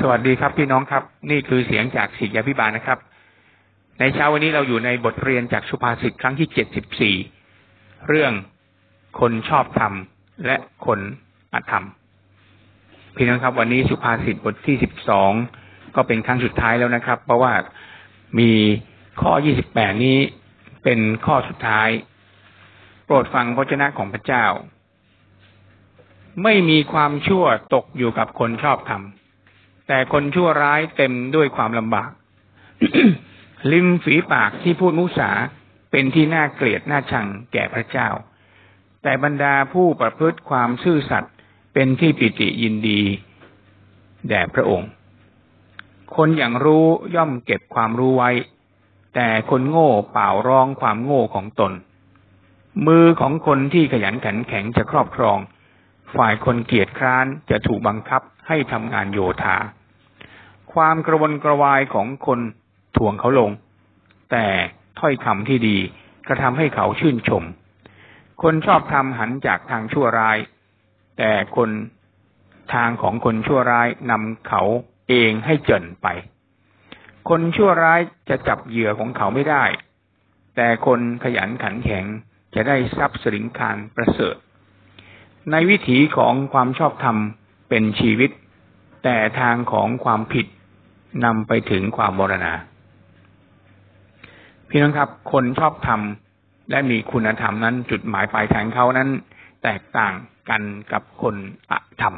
สวัสดีครับพี่น้องครับ นี่คือเสียงจากศิษยาพิบาลนะครับ ในเช้าวันนี้เราอยู่ในบทเรียนจากสุภาษิตครั้งที่เจ็ดสิบสี่เรื่องคนชอบธรรมและคนอธรรม พี่น้องครับ วันนี้สุภาษิตบทที่สิบสองก็เป็นครั้งสุดท้ายแล้วนะครับ เพราะว่ามีข้อยี่สิบแปดนี้เป็นข้อสุดท้าย โปรดฟังพระเจ้าของพระเจ้า ไม่มีความชั่วตกอยู่กับคนชอบธรรม แต่คนชั่วร้ายเต็มด้วยความลำบากลิมฝีปากที่พูดมุสาเป็นที่น่าเกลียดน่าชังแก่พระเจ้า แต่บรรดาผู้ประพฤติความซื่อสัตย์เป็นที่ปิติยินดีแด่พระองค์ คนอย่างรู้ย่อมเก็บความรู้ไว้ แต่คนโง่เปล่าร้องความโง่ของตน มือของคนที่ขยันขันแข็งจะครอบครอง ฝ่ายคนเกียจคร้านจะถูกบังคับให้ทำงานโยธา ความกระวนกระวายของคนถ่วงเขาลง แต่ถ้อยคำที่ดีกระทำให้เขาชื่นชม คนชอบทำหันจากทางชั่วร้าย แต่คนทางของคนชั่วร้ายนำเขาเองให้เจินไป คนชั่วร้ายจะจับเหยื่อของเขาไม่ได้ แต่คนขยันขันแข็งจะได้ทรัพย์สิงคารประเสริฐ ในวิถีของความชอบธรรมเป็นชีวิต แต่ทางของความผิดนำไปถึงความบรณา พี่น้องครับ คนชอบทำและมีคุณธรรมนั้น จุดหมายปลายทางเขานั้น แตกต่างกันกับคนอธรรม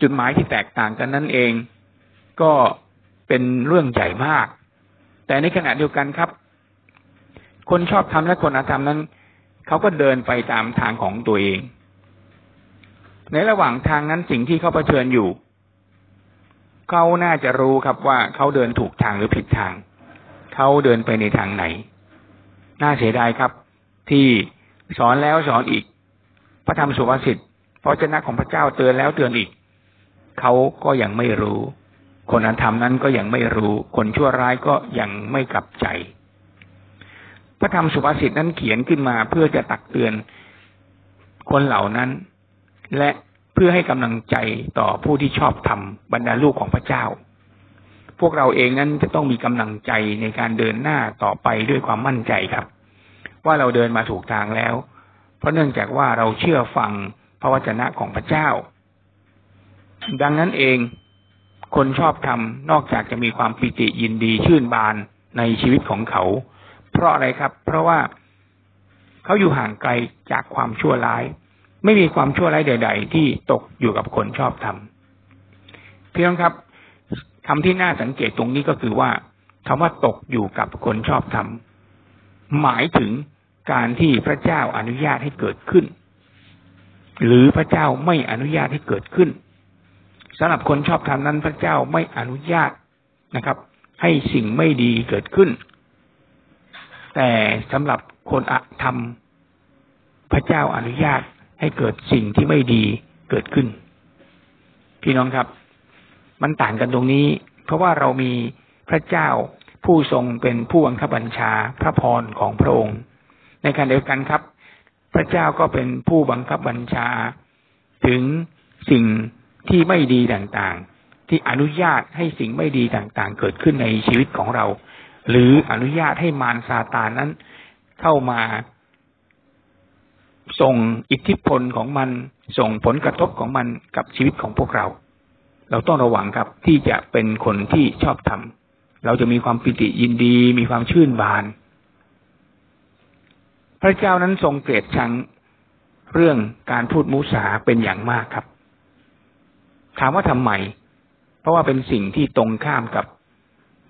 จุดหมายที่แตกต่างกันนั่นเอง ก็เป็นเรื่องใหญ่มาก แต่ในขณะเดียวกันครับ คนชอบทำและคนอธรรมนั้น เขาก็เดินไปตามทางของตัวเอง ในระหว่างทางนั้นสิ่งที่เขาเผชิญอยู่ เขาน่าจะรู้ครับว่าเขาเดินถูกทางหรือผิดทาง เขาเดินไปในทางไหน น่าเสียดายครับ ที่สอนแล้วสอนอีก พระธรรมสุภาษิตพระเจ้าของพระเจ้าเตือนแล้วเตือนอีก เขาก็ยังไม่รู้ คนอันธรรมนั้นก็ยังไม่รู้ คนชั่วร้ายก็ยังไม่กลับใจ พระธรรมสุภาษิตนั้นเขียนขึ้นมา เพื่อจะตักเตือนคนเหล่านั้น และเพื่อให้กำลังใจต่อผู้ที่ชอบทำบรรดาลูกของพระเจ้า พวกเราเองนั้นจะต้องมีกำลังใจในการเดินหน้าต่อไปด้วยความมั่นใจครับ ว่าเราเดินมาถูกทางแล้ว เพราะเนื่องจากว่าเราเชื่อฟังพระวจนะของพระเจ้า ดังนั้นเองคนชอบทำนอกจากจะมีความปิติยินดีชื่นบานในชีวิตของเขา เพราะอะไรครับ เพราะว่าเขาอยู่ห่างไกลจากความชั่วร้าย ไม่มีความชั่วร้ายใด ๆ ที่ตกอยู่กับคนชอบทำพี่น้องครับคำที่น่าสังเกตตรงนี้ก็คือว่าคำว่าตกอยู่กับคนชอบทำหมายถึงการที่พระเจ้าอนุญาตให้เกิดขึ้น หรือพระเจ้าไม่อนุญาตให้เกิดขึ้นสำหรับคนชอบทำนั้นพระเจ้าไม่อนุญาตนะครับ ให้สิ่งไม่ดีเกิดขึ้น แต่สำหรับคนอธรรม พระเจ้าอนุญาตให้เกิดสิ่งที่ไม่ดีเกิดขึ้น พี่น้องครับ มันต่างกันตรงนี้ เพราะว่าเรามีพระเจ้าผู้ทรงเป็นผู้บังคับบัญชาพระพรของพระองค์ ในการเดียวกันครับ พระเจ้าก็เป็นผู้บังคับบัญชา ถึงสิ่งที่ไม่ดีต่างๆ ที่อนุญาตให้สิ่งไม่ดีต่างๆ เกิดขึ้นในชีวิตของเรา หรืออนุญาตให้มารซาตานนั้น เข้ามาส่งอิทธิพลของมันส่งผลกระทบของมันกับชีวิตของพวกเรา เราต้องระวังครับที่จะเป็นคนที่ชอบทำเราจะมีความปิติยินดี มีความชื่นบาน พระเจ้านั้นทรงเกลียดชังเรื่องการพูดมุสาเป็นอย่างมากครับ ถามว่าทำไม เพราะว่าเป็นสิ่งที่ตรงข้ามกับ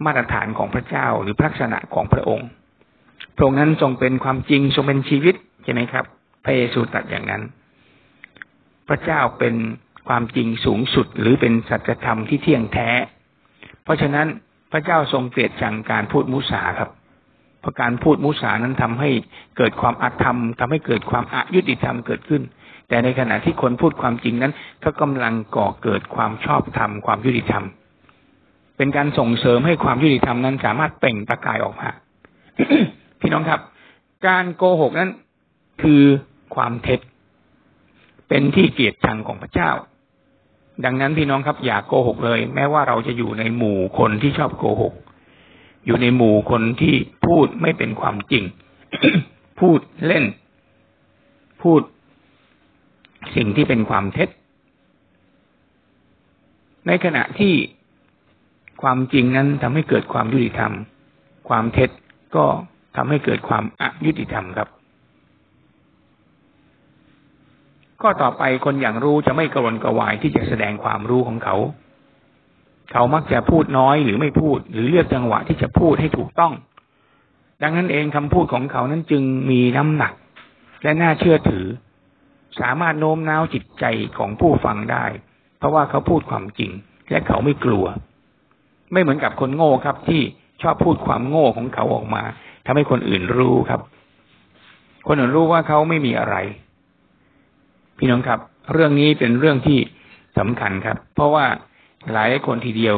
มาตรฐานของพระเจ้าหรือพระลักษณะของพระองค์ พระองค์นั้นทรงเป็นความจริงทรงเป็นชีวิตใช่ไหมครับ พระเยซูตรัสอย่างนั้น พระเจ้าเป็นความจริงสูงสุดหรือเป็นสัจธรรมที่เที่ยงแท้ เพราะฉะนั้นพระเจ้าทรงเกลียดชังการพูดมุสาครับเพราะการพูดมุสานั้นทำให้เกิดความอาธรรมทำให้เกิดความอายุติธรรมเกิดขึ้น แต่ในขณะที่คนพูดความจริงนั้น ก็กำลังก่อเกิดความชอบธรรมความยุติธรรม เป็นการส่งเสริมให้ความยุติธรรมนั้น สามารถเปล่งประกายออกมาพี่น้องครับ การโกหกนั้นคือความเท็จ เป็นที่เกลียรติชังของพระเจ้า ดังนั้นพี่น้องครับ อย่าโกหกเลย แม้ว่าเราจะอยู่ในหมู่คนที่ชอบโกหก อยู่ในหมู่คนที่พูดไม่เป็นความจริง พูดเล่น พูด สิ่งที่เป็นความเท็จ ในขณะที่ ความจริงนั้นทำให้เกิดความยุติธรรม ความเท็จก็ทำให้เกิดความอายุติธรรมครับข้อต่อไปคนอย่างรู้จะไม่กระวนกระวายที่จะแสดงความรู้ของเขา เขามักจะพูดน้อยหรือไม่พูด หรือเลือกจังหวะที่จะพูดให้ถูกต้อง ดังนั้นเองคำพูดของเขานั้นจึงมีน้ำหนัก และน่าเชื่อถือ สามารถโน้มน้าวจิตใจของผู้ฟังได้ เพราะว่าเขาพูดความจริง และเขาไม่กลัว ไม่เหมือนกับคนโง่ครับ ที่ชอบพูดความโง่ของเขาออกมาทำให้คนอื่นรู้ครับ คนอื่นรู้ว่าเขาไม่มีอะไร พี่น้องครับ เรื่องนี้เป็นเรื่องที่สำคัญครับ เพราะว่าหลายคนทีเดียว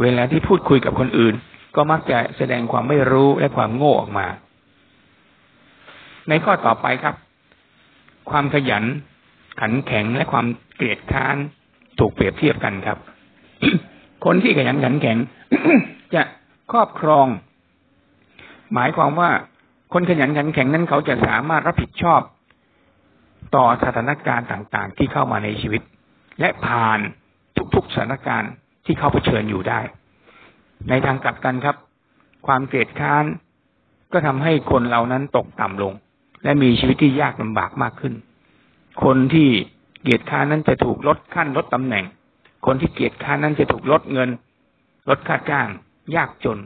เวลาที่พูดคุยกับคนอื่น ก็มักจะแสดงความไม่รู้และความโง่ออกมา ในข้อต่อไปครับ ความขยัน ขันแข็งและความเกลียดค้านถูกเปรียบเทียบกันครับ คนที่ขยันขันแข็ง จะครอบครอง หมายความว่าคนขยันขันแข็งนั้นเขาจะสามารถรับผิดชอบ ต่อสถานการณ์ต่าง ๆ ที่เข้ามาในชีวิต และผ่านทุกๆสถานการณ์ที่เขาเผชิญอยู่ได้ ในทางกลับกันครับ ความเกลียดค้านก็ทำให้คนเหล่านั้นตกต่ำลง และมีชีวิตที่ยากลำบากมากขึ้น คนที่เกลียดค้านนั้นจะถูกลดขั้นลดตำแหน่ง คนที่เกียดค้านนั้นจะถูกลดเงิน ลดค่าจ้าง ยากจน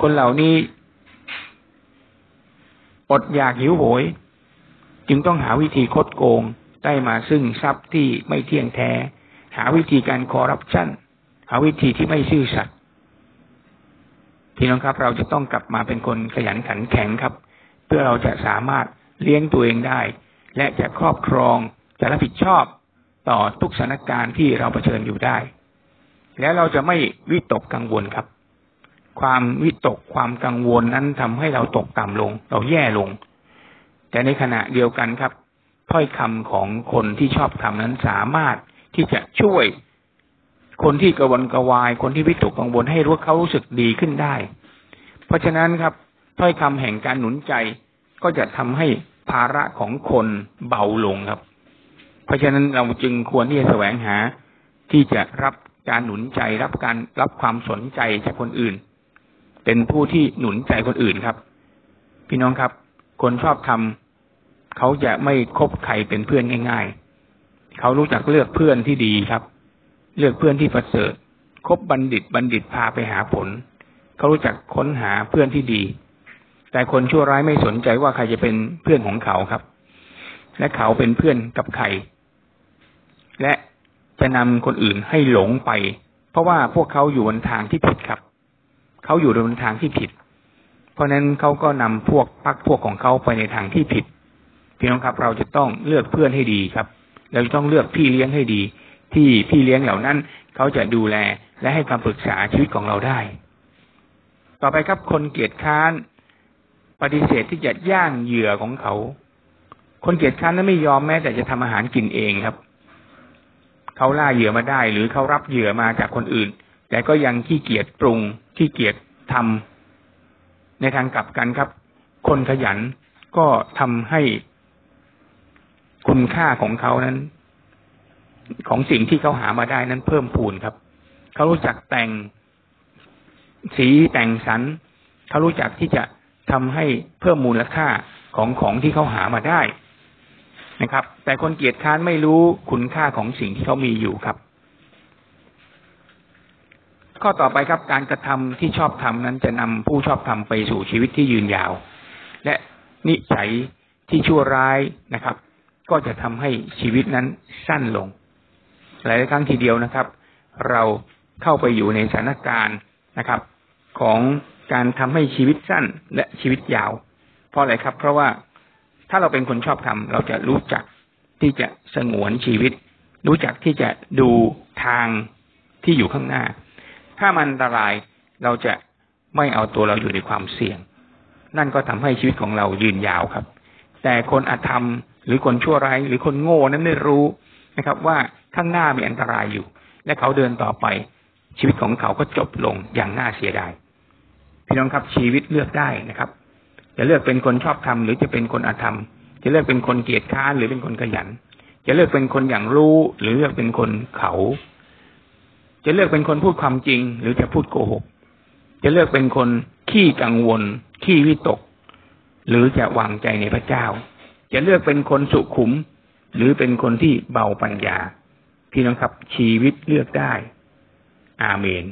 คนเหล่านี้อดอยากหิวโหย จึงต้องหาวิธีคดโกงได้มาซึ่งทรัพย์ที่ไม่เที่ยงแท้ หาวิธีการคอร์รัปชันหาวิธีที่ไม่ซื่อสัตย์พี่น้องครับ เราจะต้องกลับมาเป็นคนขยันขันแข็งครับ เพื่อเราจะสามารถเลี้ยงตัวเองได้ และจะครอบครองจะรับผิดชอบ ต่อทุกสถานการณ์ที่เราเผชิญอยู่ได้ แล้วเราจะไม่วิตกกังวลครับ ความวิตกความกังวลนั้นทำให้เราตกต่ำลง เราแย่ลง แต่ในขณะเดียวกันครับถ้อยคำของคนที่ชอบทำนั้นสามารถที่จะช่วยคนที่กระวนกระวาย คนที่วิตกกังวลให้รู้เขารู้สึกดีขึ้นได้ เพราะฉะนั้นครับถ้อยคำแห่งการหนุนใจก็จะทำให้ภาระของคนเบาลงครับ เพราะฉะนั้นเราจึงควรที่จะแสวงหาที่จะรับการหนุนใจรับการรับความสนใจจากคนอื่น เป็นผู้ที่หนุนใจคนอื่นครับ พี่น้องครับ คนชอบทำเขาจะไม่คบใครเป็นเพื่อนง่าย ๆ เขารู้จักเลือกเพื่อนที่ดีครับ เลือกเพื่อนที่ประเสริฐคบบัณฑิตบัณฑิตพาไปหาผล เขารู้จักค้นหาเพื่อนที่ดี แต่คนชั่วร้ายไม่สนใจว่าใครจะเป็นเพื่อนของเขาครับ และเขาเป็นเพื่อนกับใคร และจะนำคนอื่นให้หลงไป เพราะว่าพวกเขาอยู่บนทางที่ผิดครับ เขาอยู่บนทางที่ผิด เพราะนั้นเขาก็นำพวกพักพวกของเขาไปในทางที่ผิดพี่น้องครับ เราจะต้องเลือกเพื่อนให้ดีครับ เราจะต้องเลือกพี่เลี้ยงให้ดี ที่พี่เลี้ยงเหล่านั้น เขาจะดูแลและให้คำปรึกษาชีวิตของเราได้ ต่อไปครับคนเกียจค้าน ปฏิเสธที่จะย่างเหยื่อของเขา คนเกียจค้านนั้นไม่ยอมแม้แต่จะทำอาหารกินเองครับ เขาล่าเหยื่อมาได้ หรือเขารับเหยื่อมาจากคนอื่น แต่ก็ยังขี้เกียจปรุงขี้เกียจทำในทางกลับกันครับ คนขยันก็ทำให้คุณค่าของเขานั้น ของสิ่งที่เขาหามาได้นั้นเพิ่มพูนครับ เขารู้จักแต่งสีแต่งสรรเขารู้จักที่จะทำให้เพิ่มมูลค่าของของที่เขาหามาได้ นะครับ แต่คนเกียจค้านไม่รู้คุณค่าของสิ่งที่เขามีอยู่ครับ ข้อต่อไปครับ การกระทำที่ชอบทำนั้นจะนำผู้ชอบทำไปสู่ชีวิตที่ยืนยาว และนิสัยที่ชั่วร้ายนะครับ ก็จะทำให้ชีวิตนั้นสั้นลง หลายครั้งทีเดียวนะครับ เราเข้าไปอยู่ในสถานการณ์นะครับ ของการทำให้ชีวิตสั้นและชีวิตยาว เพราะอะไรครับ เพราะว่า ถ้าเราเป็นคนชอบทำเราจะรู้จักที่จะสงวนชีวิต รู้จักที่จะดูทางที่อยู่ข้างหน้า ถ้ามันอันตรายเราจะไม่เอาตัวเราอยู่ในความเสี่ยง นั่นก็ทำให้ชีวิตของเรายืนยาวครับ แต่คนอาธรรม หรือคนชั่วร้ายหรือคนโง่นั้นไม่รู้นะครับ ว่าข้างหน้ามีอันตรายอยู่ และเขาเดินต่อไป ชีวิตของเขาก็จบลงอย่างน่าเสียดายพี่น้องครับชีวิตเลือกได้นะครับ จะเลือกเป็นคนชอบทำหรือจะเป็นคนอธรรม จะเลือกเป็นคนเกียจค้านหรือเป็นคนขยัน จะเลือกเป็นคนอย่างรู้ หรือเลือกเป็นคนเขา จะเลือกเป็นคนพูดความจริง หรือจะพูดโกหก จะเลือกเป็นคนขี้กังวล ขี้วิตก หรือจะวางใจในพระเจ้า จะเลือกเป็นคนสุขุม หรือเป็นคนที่เบาปัญญา พี่น้องครับชีวิตเลือกได้ อาเมน